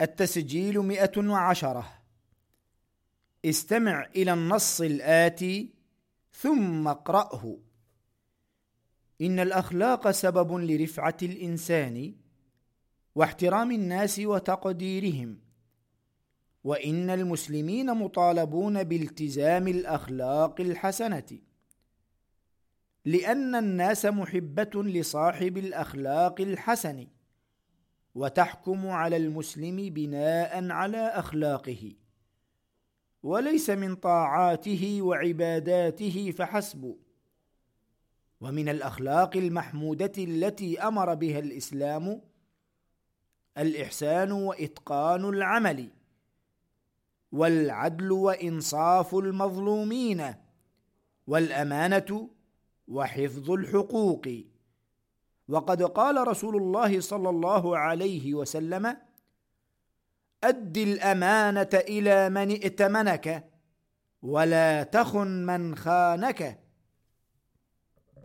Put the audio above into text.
التسجيل مئة وعشرة. استمع إلى النص الآتي ثم اقرأه. إن الأخلاق سبب لرفعة الإنسان واحترام الناس وتقديرهم وإن المسلمين مطالبون بالتزام الأخلاق الحسنة لأن الناس محبة لصاحب الأخلاق الحسن. وتحكم على المسلم بناء على أخلاقه وليس من طاعاته وعباداته فحسب. ومن الأخلاق المحمودة التي أمر بها الإسلام الإحسان وإتقان العمل والعدل وإنصاف المظلومين والأمانة وحفظ الحقوق. وقد قال رسول الله صلى الله عليه وسلم أد الأمانة إلى من ائتمنك ولا تخن من خانك.